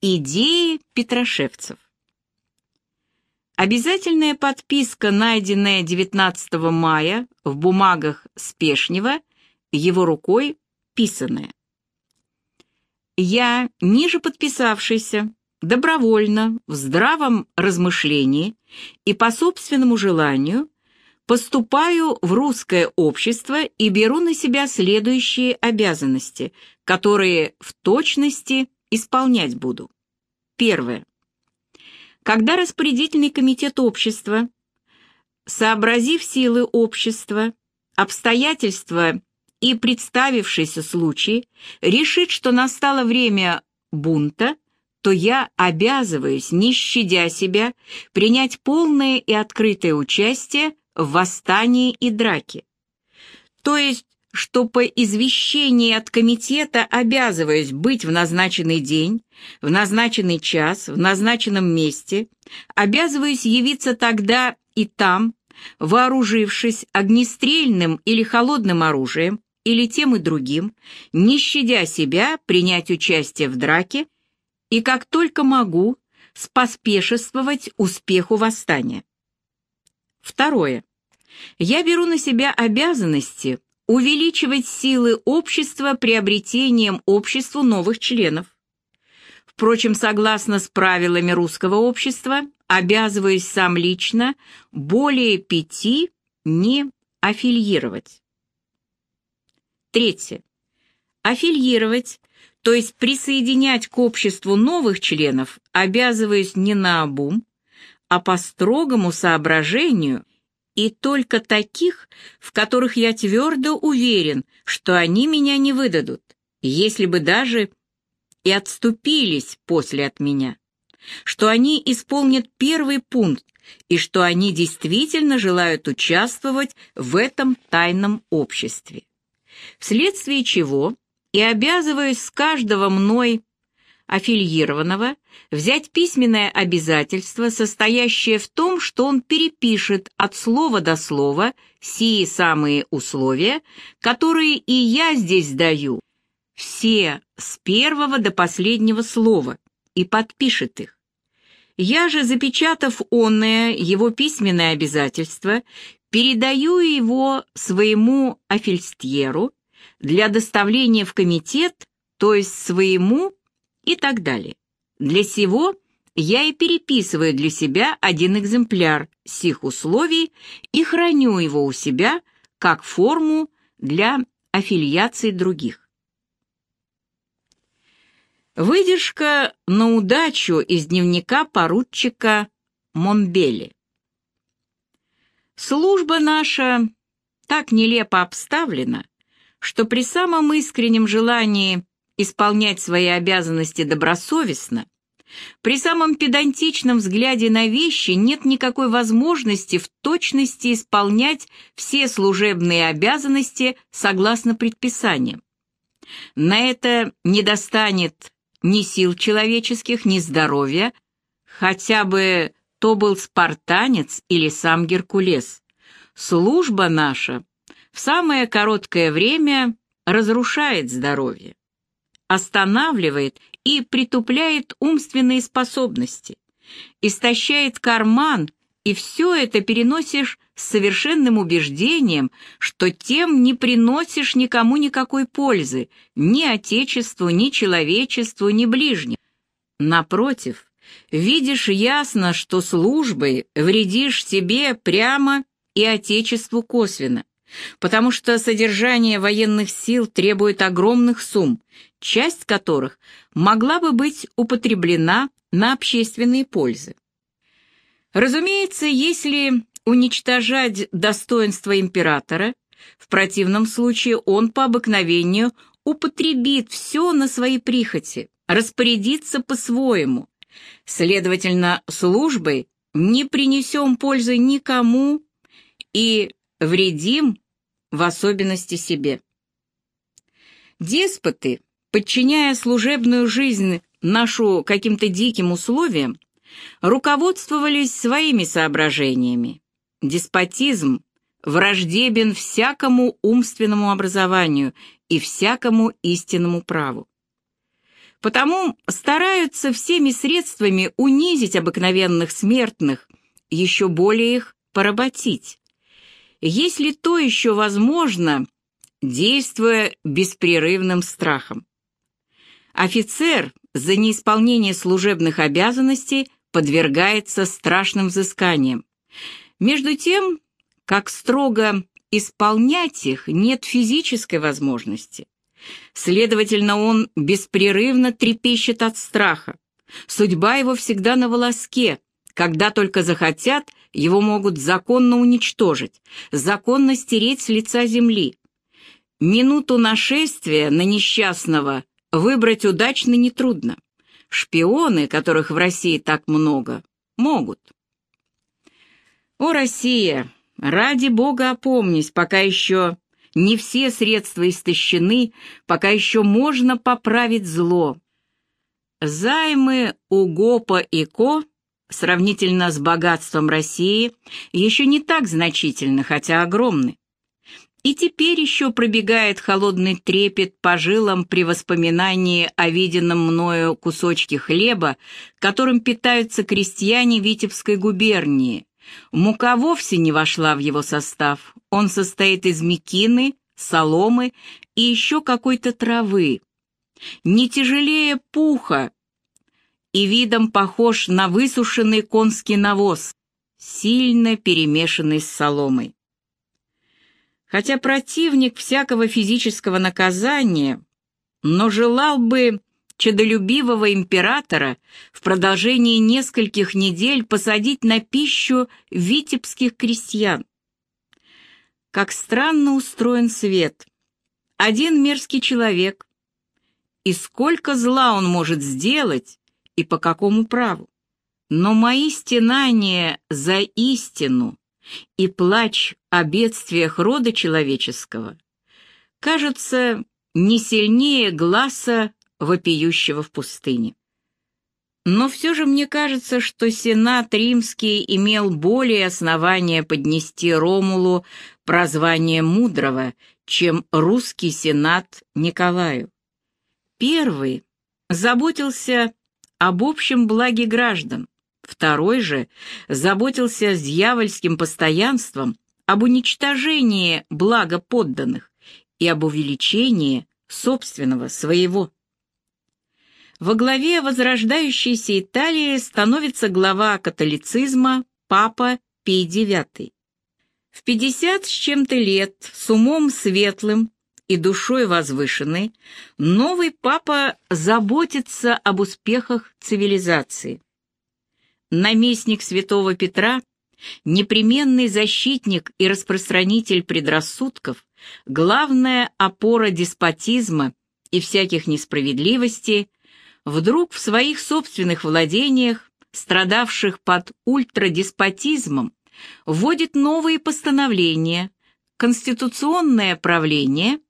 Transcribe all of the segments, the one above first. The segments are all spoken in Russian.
Идеи петрошевцев. Обязательная подписка, найденная 19 мая в бумагах Спешнева, его рукой писанная. Я, ниже подписавшийся, добровольно, в здравом размышлении и по собственному желанию, поступаю в русское общество и беру на себя следующие обязанности, которые в точности исполнять буду. Первое. Когда распорядительный комитет общества, сообразив силы общества, обстоятельства и представившийся случай, решит, что настало время бунта, то я обязываюсь, не щадя себя, принять полное и открытое участие в восстании и драке. То есть что по извещении от комитета обязываюсь быть в назначенный день, в назначенный час, в назначенном месте, обязываюсь явиться тогда и там, вооружившись огнестрельным или холодным оружием, или тем и другим, не щадя себя принять участие в драке и как только могу споспешествовать успеху восстания. Второе. Я беру на себя обязанности увеличивать силы общества приобретением обществу новых членов. Впрочем, согласно с правилами русского общества, обязываюсь сам лично более пяти не аффилировать. Третье. Аффилировать, то есть присоединять к обществу новых членов, обязываюсь не на обум, а по строгому соображению и только таких, в которых я твердо уверен, что они меня не выдадут, если бы даже и отступились после от меня, что они исполнят первый пункт и что они действительно желают участвовать в этом тайном обществе. Вследствие чего и обязываюсь с каждого мной аффилированного взять письменное обязательство, состоящее в том, что он перепишет от слова до слова сии самые условия, которые и я здесь даю, все с первого до последнего слова, и подпишет их. Я же, запечатав онное его письменное обязательство, передаю его своему афельстьеру для доставления в комитет, то есть своему и так далее. Для сего я и переписываю для себя один экземпляр сих условий и храню его у себя как форму для аффилиации других. Выдержка на удачу из дневника поручика Монбели. Служба наша так нелепо обставлена, что при самом искреннем желании исполнять свои обязанности добросовестно, при самом педантичном взгляде на вещи нет никакой возможности в точности исполнять все служебные обязанности согласно предписаниям. На это не достанет ни сил человеческих, ни здоровья, хотя бы то был спартанец или сам Геркулес. Служба наша в самое короткое время разрушает здоровье останавливает и притупляет умственные способности, истощает карман, и все это переносишь с совершенным убеждением, что тем не приносишь никому никакой пользы, ни Отечеству, ни человечеству, ни ближним. Напротив, видишь ясно, что службой вредишь себе прямо и Отечеству косвенно потому что содержание военных сил требует огромных сумм, часть которых могла бы быть употреблена на общественные пользы. Разумеется, если уничтожать достоинство императора, в противном случае он по обыкновению употребит все на свои прихоти, распорядится по-своему. Следовательно, службой не принесем пользы никому и вредим в особенности себе. Деспоты, подчиняя служебную жизнь нашу каким-то диким условиям, руководствовались своими соображениями. Деспотизм враждебен всякому умственному образованию и всякому истинному праву. Потому стараются всеми средствами унизить обыкновенных смертных, еще более их поработить. Если то еще возможно, действуя беспрерывным страхом. Офицер за неисполнение служебных обязанностей подвергается страшным взысканиям. Между тем, как строго исполнять их нет физической возможности. Следовательно, он беспрерывно трепещет от страха. Судьба его всегда на волоске. Когда только захотят, его могут законно уничтожить, законно стереть с лица земли. Минуту нашествия на несчастного выбрать удачно нетрудно. Шпионы, которых в России так много, могут. О, Россия, ради Бога опомнись, пока еще не все средства истощены, пока еще можно поправить зло. Займы у ГОПа и КО сравнительно с богатством России еще не так значительны, хотя огромны. И теперь еще пробегает холодный трепет по жилам при воспоминании о виденном мною кусочке хлеба, которым питаются крестьяне Витебской губернии, Мука вовсе не вошла в его состав. Он состоит из мекины, соломы и еще какой-то травы. Не тяжелее пуха и видом похож на высушенный конский навоз, сильно перемешанный с соломой. Хотя противник всякого физического наказания, но желал бы чадолюбивого императора в продолжении нескольких недель посадить на пищу витебских крестьян. Как странно устроен свет. Один мерзкий человек. И сколько зла он может сделать, и по какому праву. Но мои стенания за истину и плач о бедствиях рода человеческого кажется не сильнее глаза вопиющего в пустыне. Но все же мне кажется, что Сенат Римский имел более основания поднести Ромулу прозвание Мудрого, чем русский Сенат Николаю. Первый заботился об общем благе граждан, второй же заботился с дьявольским постоянством об уничтожении блага подданных и об увеличении собственного своего. Во главе возрождающейся Италии становится глава католицизма Папа Пий IX. В 50 с чем-то лет, с умом светлым и душой возвышенной, новый папа заботится об успехах цивилизации. Наместник святого Петра, непременный защитник и распространитель предрассудков, главная опора деспотизма и всяких несправедливостей, вдруг в своих собственных владениях, страдавших под ультрадеспотизмом, вводит новые постановления, конституционное правление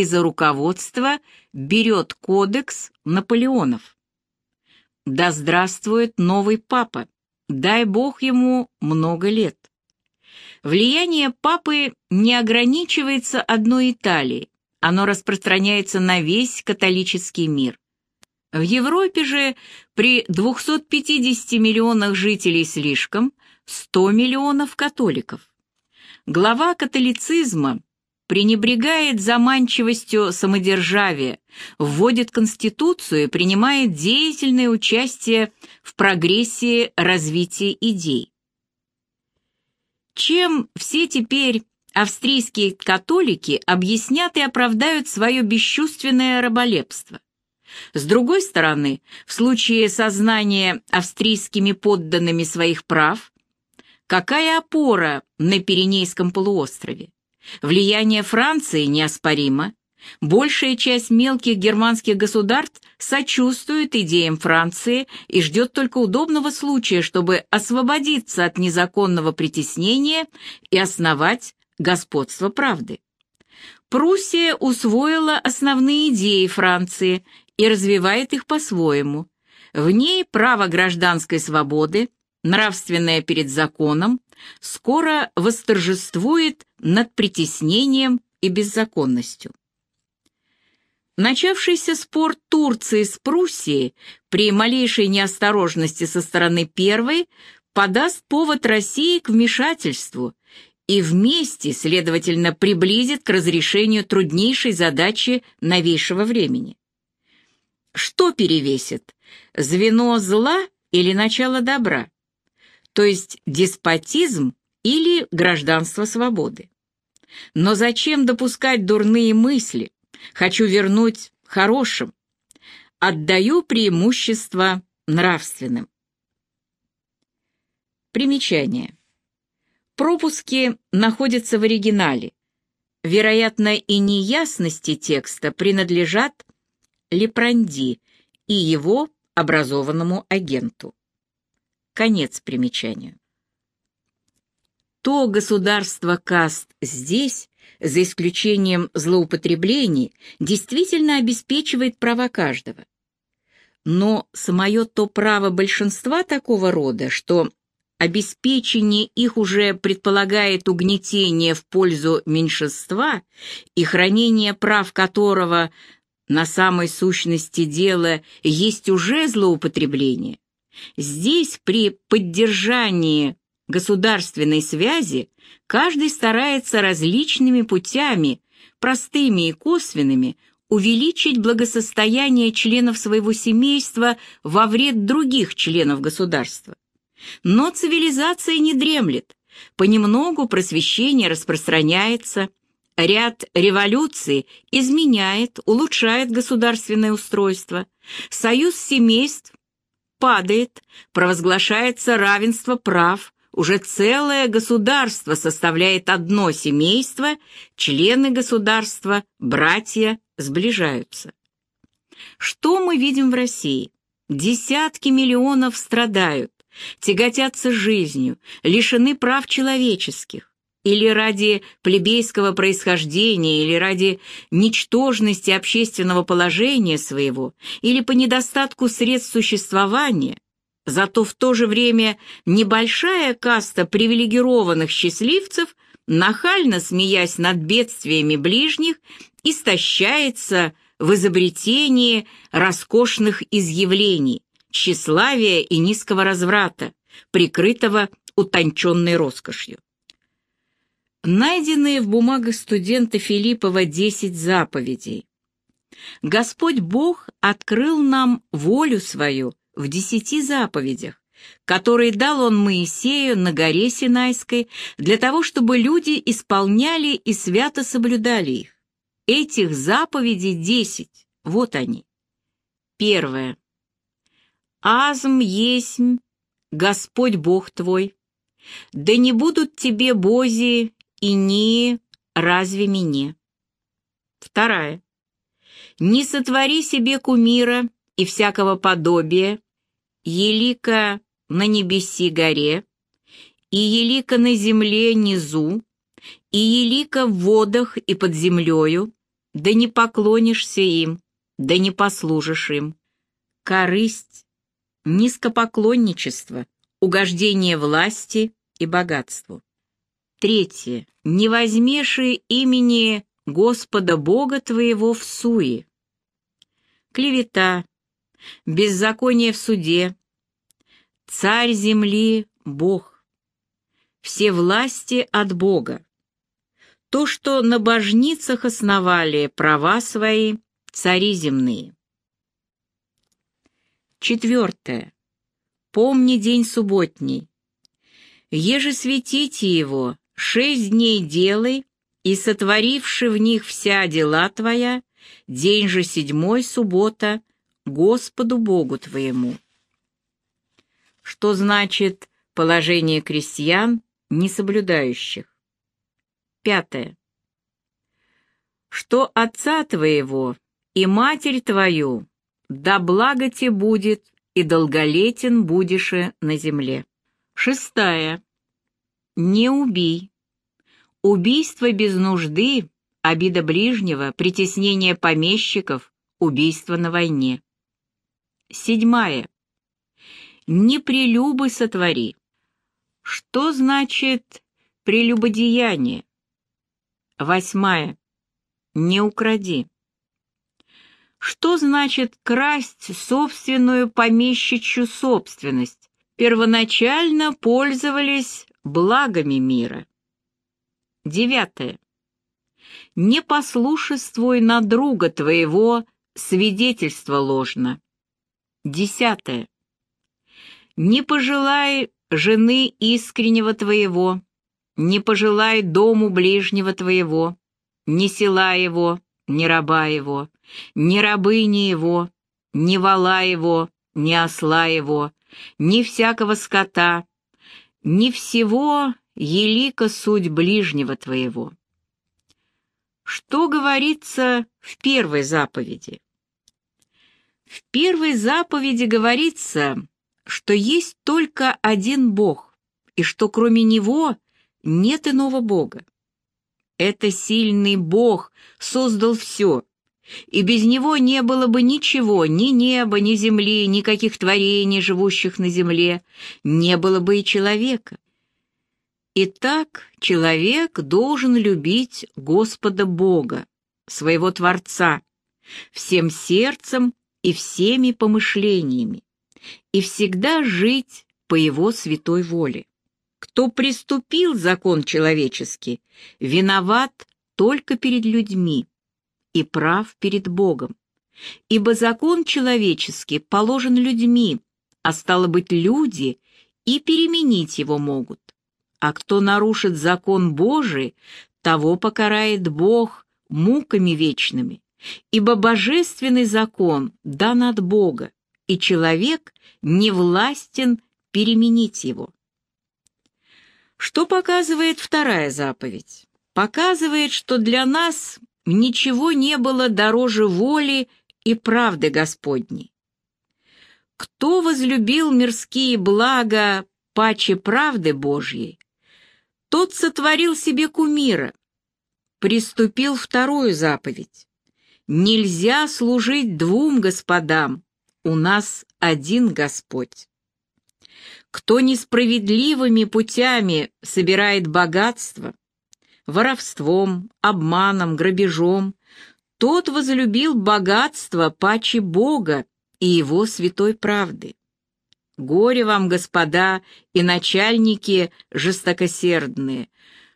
и за руководство берет кодекс Наполеонов. Да здравствует новый папа, дай бог ему много лет. Влияние папы не ограничивается одной Италией, оно распространяется на весь католический мир. В Европе же при 250 миллионах жителей слишком 100 миллионов католиков. Глава католицизма пренебрегает заманчивостью самодержавия, вводит конституцию и принимает деятельное участие в прогрессии развития идей. Чем все теперь австрийские католики объяснят и оправдают свое бесчувственное раболепство? С другой стороны, в случае сознания австрийскими подданными своих прав, какая опора на Пиренейском полуострове? Влияние Франции неоспоримо. Большая часть мелких германских государств сочувствует идеям Франции и ждет только удобного случая, чтобы освободиться от незаконного притеснения и основать господство правды. Пруссия усвоила основные идеи Франции и развивает их по-своему. В ней право гражданской свободы, нравственное перед законом, скоро восторжествует над притеснением и беззаконностью. Начавшийся спор Турции с Пруссией при малейшей неосторожности со стороны первой подаст повод России к вмешательству и вместе, следовательно, приблизит к разрешению труднейшей задачи новейшего времени. Что перевесит? Звено зла или начало добра? То есть деспотизм или гражданство свободы? Но зачем допускать дурные мысли? Хочу вернуть хорошим. Отдаю преимущество нравственным. Примечание. Пропуски находятся в оригинале. Вероятно, и неясности текста принадлежат Лепранди и его образованному агенту. Конец примечания. То государство каст здесь за исключением злоупотреблений, действительно обеспечивает права каждого. Но самое то право большинства такого рода, что обеспечение их уже предполагает угнетение в пользу меньшинства и хранение прав которого на самой сущности дела есть уже злоупотребление, здесь при поддержании государственной связи каждый старается различными путями, простыми и косвенными, увеличить благосостояние членов своего семейства во вред других членов государства. Но цивилизация не дремлет, понемногу просвещение распространяется, ряд революций изменяет, улучшает государственное устройство, союз семейств падает, провозглашается равенство прав, уже целое государство составляет одно семейство, члены государства, братья, сближаются. Что мы видим в России? Десятки миллионов страдают, тяготятся жизнью, лишены прав человеческих. Или ради плебейского происхождения, или ради ничтожности общественного положения своего, или по недостатку средств существования, Зато в то же время небольшая каста привилегированных счастливцев, нахально смеясь над бедствиями ближних, истощается в изобретении роскошных изъявлений, тщеславия и низкого разврата, прикрытого утонченной роскошью. Найденные в бумагах студента Филиппова десять заповедей. Господь Бог открыл нам волю свою – в десяти заповедях, которые дал он Моисею на горе Синайской для того, чтобы люди исполняли и свято соблюдали их. Этих заповедей десять, вот они. Первое. Азм есмь, Господь Бог твой, да не будут тебе бози и не разве мне. Вторая. Не сотвори себе кумира и всякого подобия, елика на небеси горе, и елика на земле низу, и елика в водах и под землею, да не поклонишься им, да не послужишь им. Корысть, низкопоклонничество, угождение власти и богатству. Третье. Не возьмешь имени Господа Бога твоего в суе. Клевета, беззаконие в суде, царь земли — Бог, все власти от Бога. То, что на божницах основали права свои, цари земные. Четвертое. Помни день субботний. Еже светите его, шесть дней делай, и сотворивши в них вся дела твоя, день же седьмой суббота — Господу Богу твоему. Что значит положение крестьян, не соблюдающих? Пятое. Что отца твоего и матерь твою, да благо тебе будет, и долголетен будешь на земле. Шестая. Не убий. Убийство без нужды, обида ближнего, притеснение помещиков, убийство на войне. Седьмая. Не прелюбы сотвори. Что значит прелюбодеяние? Восьмая. Не укради. Что значит красть собственную помещичью собственность? Первоначально пользовались благами мира. Девятое. Не послушествуй на друга твоего, свидетельство ложно. Десятое. Не пожелай жены искреннего твоего, не пожелай дому ближнего твоего, ни села его, ни раба его, ни рабыни его, ни вала его, ни осла его, ни всякого скота, ни всего елика суть ближнего твоего. Что говорится в первой заповеди? В первой заповеди говорится, что есть только один Бог, и что кроме Него нет иного Бога. Это сильный Бог создал все, и без Него не было бы ничего, ни неба, ни земли, никаких творений, живущих на земле, не было бы и человека. Итак, человек должен любить Господа Бога, своего Творца, всем сердцем и всеми помышлениями, и всегда жить по Его святой воле. Кто приступил закон человеческий, виноват только перед людьми и прав перед Богом, ибо закон человеческий положен людьми, а стало быть, люди и переменить его могут. А кто нарушит закон Божий, того покарает Бог муками вечными, ибо божественный закон дан от Бога, и человек не властен переменить его. Что показывает вторая заповедь? Показывает, что для нас ничего не было дороже воли и правды Господней. Кто возлюбил мирские блага паче правды Божьей, тот сотворил себе кумира, приступил вторую заповедь. Нельзя служить двум господам, у нас один Господь. Кто несправедливыми путями собирает богатство, воровством, обманом, грабежом, тот возлюбил богатство паче Бога и его святой правды. Горе вам, господа и начальники жестокосердные,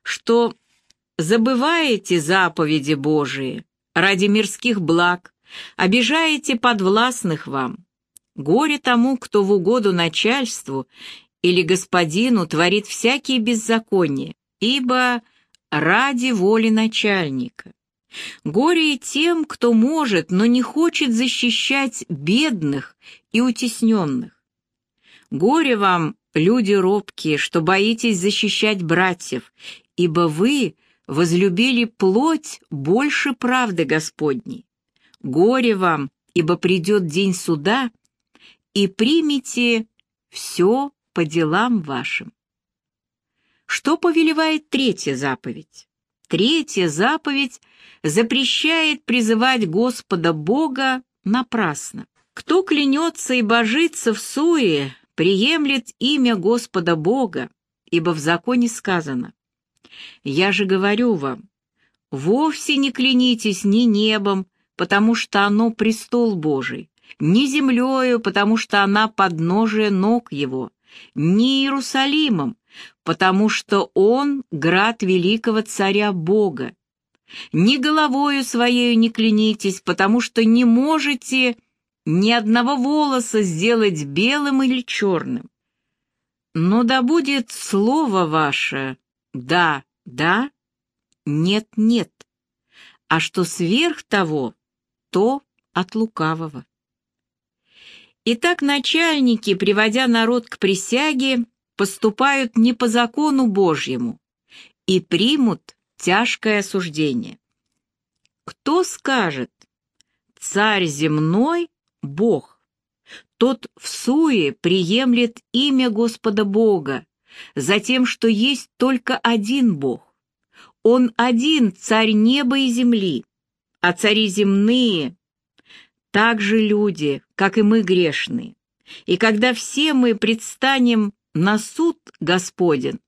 что забываете заповеди Божии ради мирских благ, обижаете подвластных вам. Горе тому, кто в угоду начальству или господину творит всякие беззакония, ибо ради воли начальника. Горе и тем, кто может, но не хочет защищать бедных и утесненных. Горе вам, люди робкие, что боитесь защищать братьев, ибо вы возлюбили плоть больше правды Господней. Горе вам, ибо придет день суда, и примите все по делам вашим. Что повелевает третья заповедь? Третья заповедь запрещает призывать Господа Бога напрасно. Кто клянется и божится в суе, приемлет имя Господа Бога, ибо в законе сказано, «Я же говорю вам, вовсе не клянитесь ни небом, потому что оно престол Божий, ни землею, потому что она подножие ног его, ни Иерусалимом, потому что он град великого царя Бога. Ни головою своею не клянитесь, потому что не можете ни одного волоса сделать белым или черным. Но да будет слово ваше «да, да», «нет, нет», а что сверх того, то от лукавого. Итак, начальники, приводя народ к присяге, поступают не по закону Божьему и примут тяжкое осуждение. Кто скажет «Царь земной — Бог», тот в суе приемлет имя Господа Бога, за тем, что есть только один Бог. Он один царь неба и земли, а цари земные так же люди, как и мы грешные. И когда все мы предстанем на суд Господен,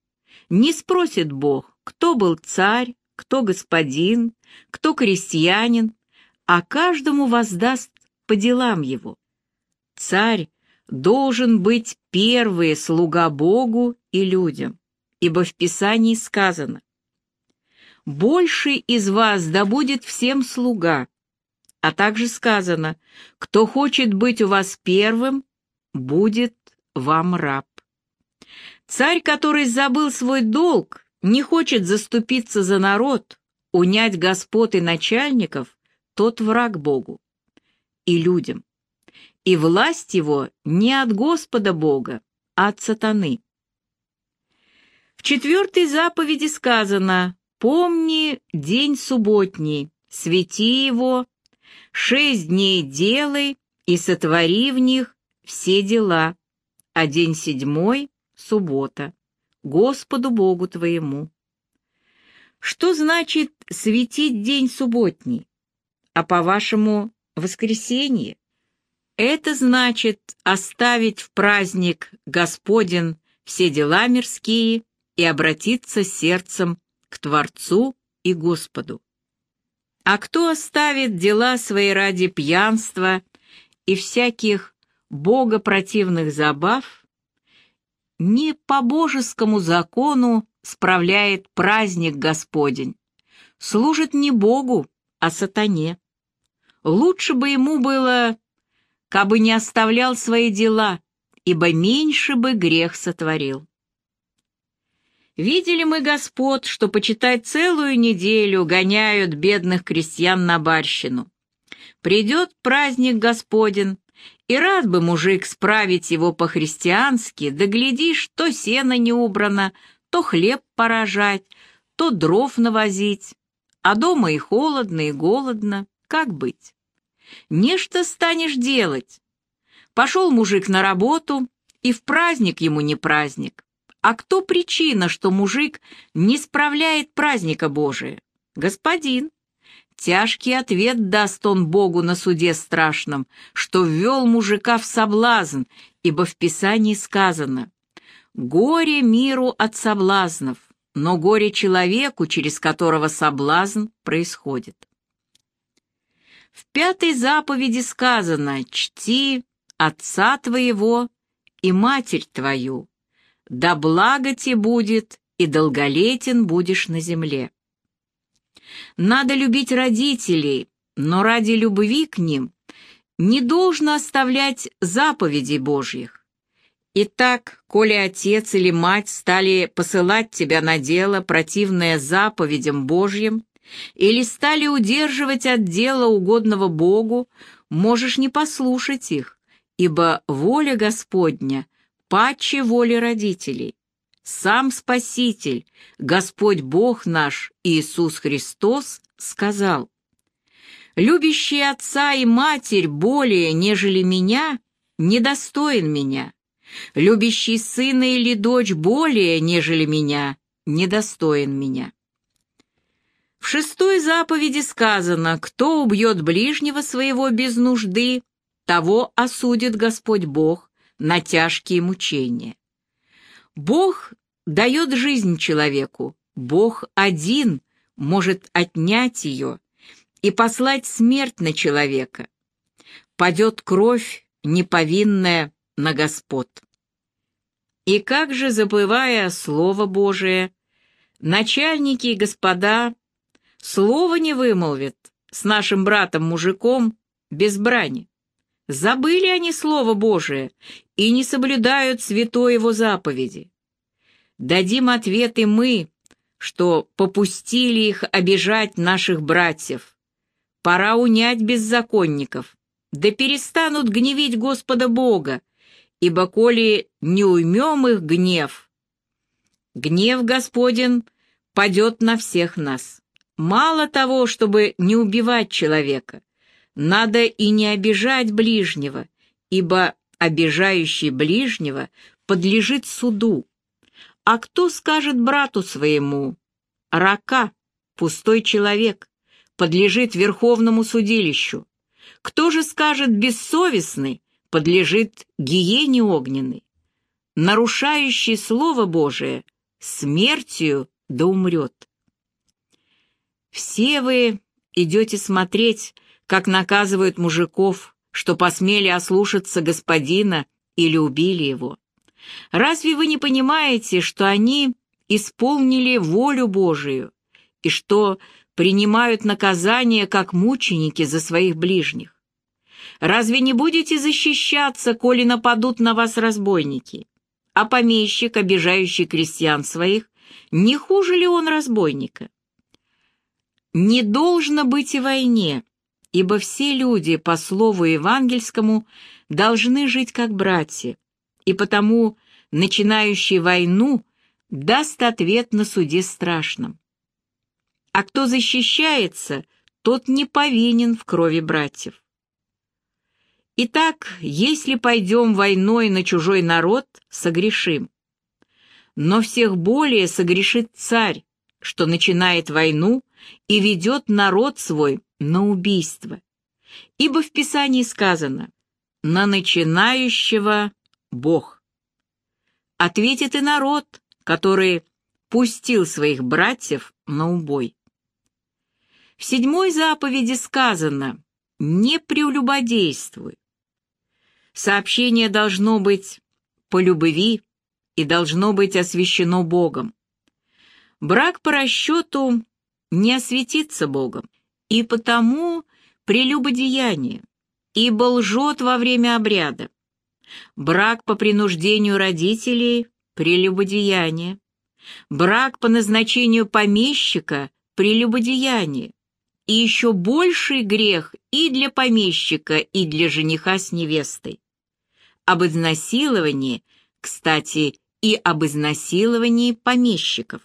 не спросит Бог, кто был царь, кто господин, кто крестьянин, а каждому воздаст по делам его. Царь должен быть первый слуга Богу и людям, ибо в Писании сказано «Больший из вас да будет всем слуга», а также сказано «Кто хочет быть у вас первым, будет вам раб». Царь, который забыл свой долг, не хочет заступиться за народ, унять господ и начальников, тот враг Богу и людям. И власть его не от Господа Бога, а от сатаны. В четвертой заповеди сказано «Помни день субботний, свети его, шесть дней делай и сотвори в них все дела, а день седьмой — суббота, Господу Богу твоему». Что значит светить день субботний? А по-вашему, воскресенье? Это значит оставить в праздник Господен все дела мирские и обратиться сердцем к Творцу и Господу. А кто оставит дела свои ради пьянства и всяких богопротивных забав, не по божескому закону справляет праздник Господень, служит не Богу, а сатане. Лучше бы ему было, кабы не оставлял свои дела, ибо меньше бы грех сотворил. Видели мы, Господ, что, почитай, целую неделю гоняют бедных крестьян на барщину. Придет праздник Господен, и рад бы мужик справить его по-христиански, да глядишь, то сено не убрано, то хлеб поражать, то дров навозить, а дома и холодно, и голодно, как быть? Нечто станешь делать. Пошел мужик на работу, и в праздник ему не праздник. А кто причина, что мужик не справляет праздника Божия? Господин. Тяжкий ответ даст он Богу на суде страшном, что ввел мужика в соблазн, ибо в Писании сказано «Горе миру от соблазнов, но горе человеку, через которого соблазн происходит». В пятой заповеди сказано «Чти отца твоего и матерь твою, да благо тебе будет, и долголетен будешь на земле». Надо любить родителей, но ради любви к ним не должно оставлять заповедей Божьих. Итак, коли отец или мать стали посылать тебя на дело, противное заповедям Божьим, или стали удерживать от дела угодного Богу, можешь не послушать их, ибо воля Господня паче воли родителей. Сам Спаситель, Господь Бог наш Иисус Христос, сказал, «Любящий отца и матерь более, нежели меня, недостоин меня. Любящий сына или дочь более, нежели меня, недостоин меня». В шестой заповеди сказано, «Кто убьет ближнего своего без нужды, того осудит Господь Бог на тяжкие мучения». Бог дает жизнь человеку, Бог один может отнять ее и послать смерть на человека. Падет кровь неповинная на Господ. И как же, забывая Слово Божие, начальники и господа слова не вымолвят с нашим братом-мужиком без брани? Забыли они Слово Божие и не соблюдают святой его заповеди. Дадим ответ и мы, что попустили их обижать наших братьев. Пора унять беззаконников, да перестанут гневить Господа Бога, ибо коли не уймем их гнев, гнев Господен падет на всех нас. Мало того, чтобы не убивать человека, надо и не обижать ближнего, ибо обижающий ближнего подлежит суду. А кто скажет брату своему? Рака, пустой человек, подлежит верховному судилищу. Кто же скажет бессовестный, подлежит гиене огненной? Нарушающий Слово Божие смертью да умрет. Все вы идете смотреть, как наказывают мужиков что посмели ослушаться господина или убили его. Разве вы не понимаете, что они исполнили волю Божию и что принимают наказание как мученики за своих ближних? Разве не будете защищаться, коли нападут на вас разбойники? А помещик, обижающий крестьян своих, не хуже ли он разбойника? Не должно быть и войне, ибо все люди, по слову евангельскому, должны жить как братья, и потому начинающий войну даст ответ на суде страшном. А кто защищается, тот не повинен в крови братьев. Итак, если пойдем войной на чужой народ, согрешим. Но всех более согрешит царь, что начинает войну и ведет народ свой на убийство. Ибо в Писании сказано «на начинающего Бог». Ответит и народ, который пустил своих братьев на убой. В седьмой заповеди сказано «не прелюбодействуй». Сообщение должно быть по любви и должно быть освящено Богом. Брак по расчету не осветится Богом, и потому прелюбодеяние, ибо лжет во время обряда. Брак по принуждению родителей – прелюбодеяние. Брак по назначению помещика – прелюбодеяние. И еще больший грех и для помещика, и для жениха с невестой. Об изнасиловании, кстати, и об изнасиловании помещиков.